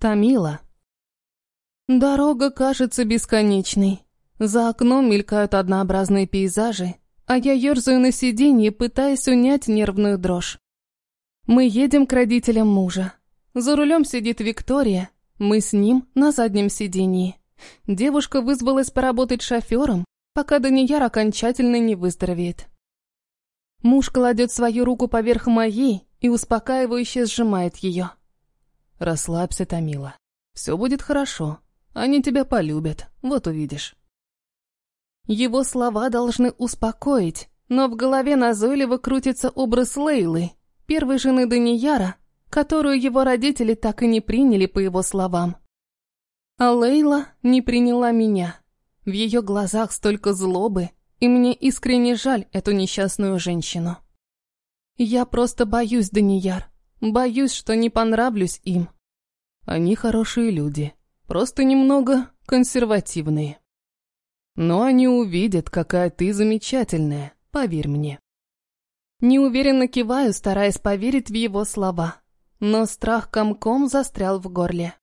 Тамила. Дорога кажется бесконечной. За окном мелькают однообразные пейзажи, а я ерзаю на сиденье, пытаясь унять нервную дрожь. Мы едем к родителям мужа. За рулем сидит Виктория, мы с ним на заднем сиденье. Девушка вызвалась поработать шофером, пока Данияр окончательно не выздоровеет. Муж кладет свою руку поверх моей и успокаивающе сжимает ее. «Расслабься, Томила. Все будет хорошо. Они тебя полюбят, вот увидишь». Его слова должны успокоить, но в голове назойливо крутится образ Лейлы, первой жены Данияра, которую его родители так и не приняли по его словам. А Лейла не приняла меня. В ее глазах столько злобы, и мне искренне жаль эту несчастную женщину. Я просто боюсь, Данияр. Боюсь, что не понравлюсь им. Они хорошие люди, просто немного консервативные. Но они увидят, какая ты замечательная, поверь мне. Неуверенно киваю, стараясь поверить в его слова. Но страх комком застрял в горле.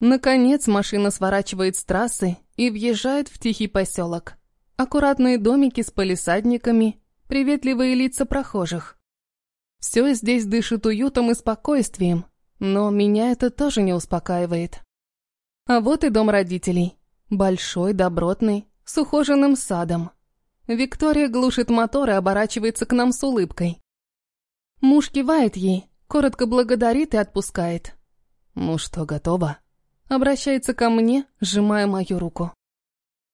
Наконец машина сворачивает с трассы и въезжает в тихий поселок. Аккуратные домики с палисадниками, приветливые лица прохожих. Все здесь дышит уютом и спокойствием, но меня это тоже не успокаивает. А вот и дом родителей. Большой, добротный, с ухоженным садом. Виктория глушит мотор и оборачивается к нам с улыбкой. Муж кивает ей, коротко благодарит и отпускает. «Ну что, готово?» Обращается ко мне, сжимая мою руку.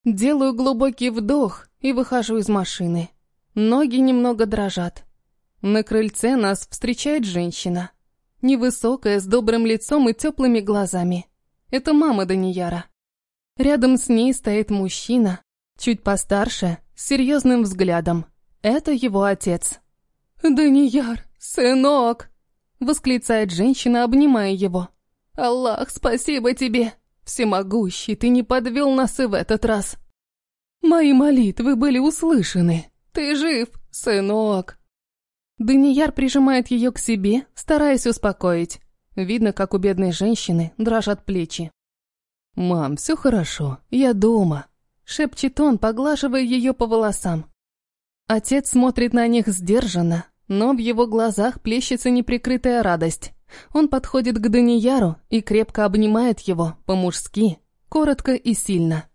Делаю глубокий вдох и выхожу из машины. Ноги немного дрожат. На крыльце нас встречает женщина. Невысокая, с добрым лицом и теплыми глазами. Это мама Данияра. Рядом с ней стоит мужчина, чуть постарше, с серьезным взглядом. Это его отец. «Данияр, сынок!» Восклицает женщина, обнимая его. «Аллах, спасибо тебе! Всемогущий, ты не подвел нас и в этот раз!» «Мои молитвы были услышаны! Ты жив, сынок!» Данияр прижимает ее к себе, стараясь успокоить. Видно, как у бедной женщины дрожат плечи. «Мам, все хорошо, я дома», — шепчет он, поглаживая ее по волосам. Отец смотрит на них сдержанно, но в его глазах плещется неприкрытая радость. Он подходит к Данияру и крепко обнимает его, по-мужски, коротко и сильно.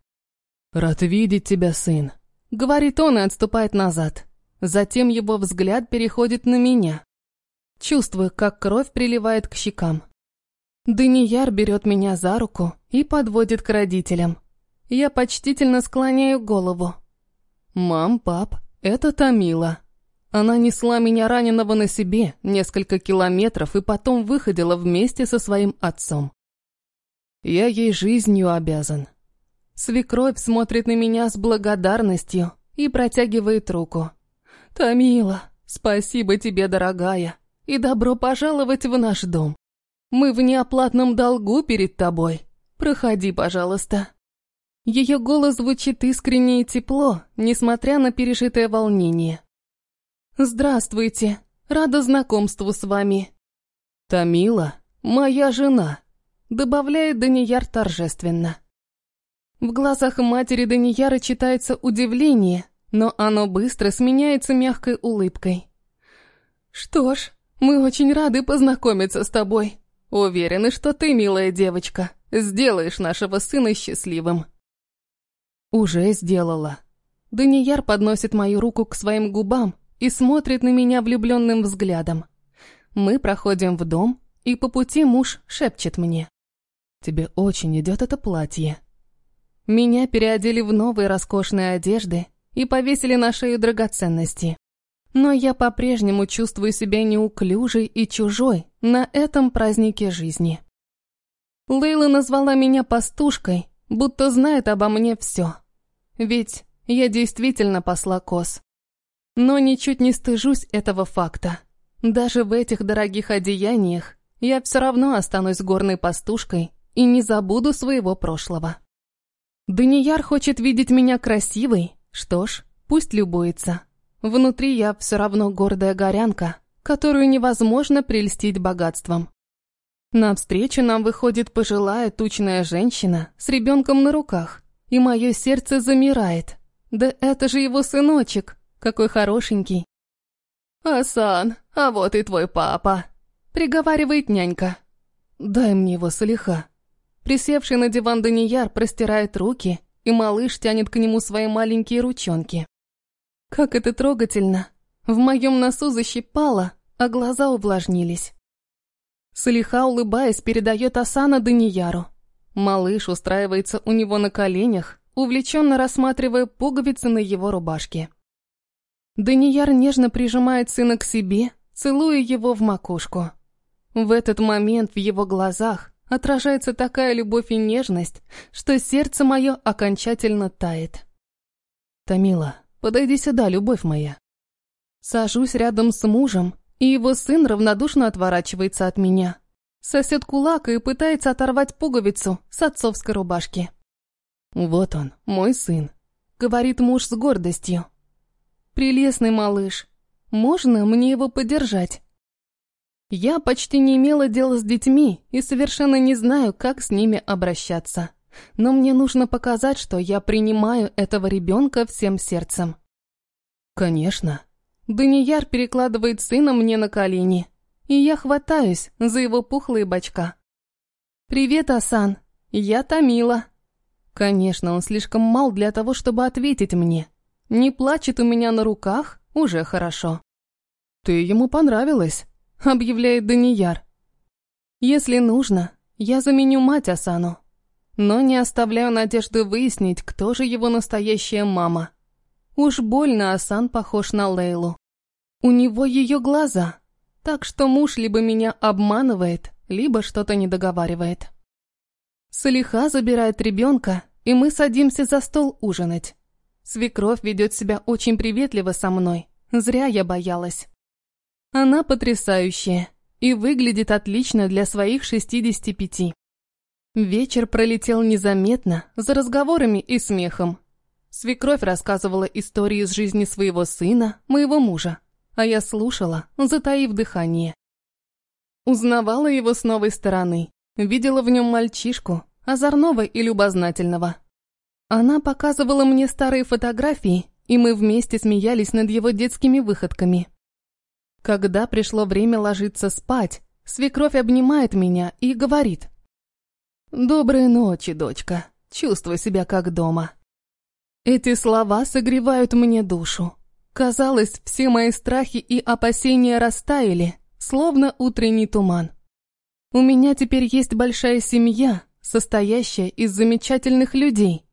«Рад видеть тебя, сын», — говорит он и отступает назад. Затем его взгляд переходит на меня. Чувствую, как кровь приливает к щекам. Данияр берет меня за руку и подводит к родителям. Я почтительно склоняю голову. «Мам, пап, это Тамила», она несла меня раненого на себе несколько километров и потом выходила вместе со своим отцом. Я ей жизнью обязан. Свекровь смотрит на меня с благодарностью и протягивает руку. «Тамила, спасибо тебе, дорогая, и добро пожаловать в наш дом. Мы в неоплатном долгу перед тобой. Проходи, пожалуйста». Ее голос звучит искренне и тепло, несмотря на пережитое волнение. «Здравствуйте. Рада знакомству с вами». «Тамила, моя жена», — добавляет Данияр торжественно. В глазах матери Данияра читается удивление, но оно быстро сменяется мягкой улыбкой. «Что ж, мы очень рады познакомиться с тобой. Уверены, что ты, милая девочка, сделаешь нашего сына счастливым». «Уже сделала». Данияр подносит мою руку к своим губам, и смотрит на меня влюбленным взглядом. Мы проходим в дом, и по пути муж шепчет мне. «Тебе очень идет это платье». Меня переодели в новые роскошные одежды и повесили на шею драгоценности. Но я по-прежнему чувствую себя неуклюжей и чужой на этом празднике жизни. Лейла назвала меня пастушкой, будто знает обо мне все. Ведь я действительно посла коз. Но ничуть не стыжусь этого факта. Даже в этих дорогих одеяниях я все равно останусь горной пастушкой и не забуду своего прошлого. Данияр хочет видеть меня красивой, что ж, пусть любуется. Внутри я все равно гордая горянка, которую невозможно прельстить богатством. Навстречу нам выходит пожилая тучная женщина с ребенком на руках, и мое сердце замирает. Да это же его сыночек, какой хорошенький. «Асан, а вот и твой папа», — приговаривает нянька. «Дай мне его, Салиха». Присевший на диван Данияр простирает руки, и малыш тянет к нему свои маленькие ручонки. Как это трогательно. В моем носу защипало, а глаза увлажнились. Салиха, улыбаясь, передает Асана Данияру. Малыш устраивается у него на коленях, увлеченно рассматривая пуговицы на его рубашке. Данияр нежно прижимает сына к себе, целуя его в макушку. В этот момент в его глазах отражается такая любовь и нежность, что сердце мое окончательно тает. «Тамила, подойди сюда, любовь моя». Сажусь рядом с мужем, и его сын равнодушно отворачивается от меня. Сосет кулак и пытается оторвать пуговицу с отцовской рубашки. «Вот он, мой сын», — говорит муж с гордостью. «Прелестный малыш. Можно мне его подержать?» Я почти не имела дела с детьми и совершенно не знаю, как с ними обращаться. Но мне нужно показать, что я принимаю этого ребенка всем сердцем. Конечно. Данияр перекладывает сына мне на колени, и я хватаюсь за его пухлые бочка. «Привет, Асан. Я Тамила». Конечно, он слишком мал для того, чтобы ответить мне. Не плачет у меня на руках, уже хорошо. «Ты ему понравилась», — объявляет Данияр. «Если нужно, я заменю мать Асану. Но не оставляю надежды выяснить, кто же его настоящая мама. Уж больно Асан похож на Лейлу. У него ее глаза, так что муж либо меня обманывает, либо что-то не договаривает. Салиха забирает ребенка, и мы садимся за стол ужинать. Свекровь ведет себя очень приветливо со мной, зря я боялась. Она потрясающая и выглядит отлично для своих 65. Вечер пролетел незаметно, за разговорами и смехом. Свекровь рассказывала истории из жизни своего сына, моего мужа, а я слушала, затаив дыхание. Узнавала его с новой стороны, видела в нем мальчишку, озорного и любознательного. Она показывала мне старые фотографии, и мы вместе смеялись над его детскими выходками. Когда пришло время ложиться спать, свекровь обнимает меня и говорит. «Доброй ночи, дочка. Чувствуй себя как дома». Эти слова согревают мне душу. Казалось, все мои страхи и опасения растаяли, словно утренний туман. У меня теперь есть большая семья, состоящая из замечательных людей.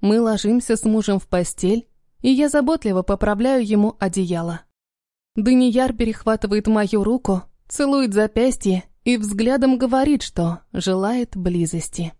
Мы ложимся с мужем в постель, и я заботливо поправляю ему одеяло. Данияр перехватывает мою руку, целует запястье и взглядом говорит, что желает близости.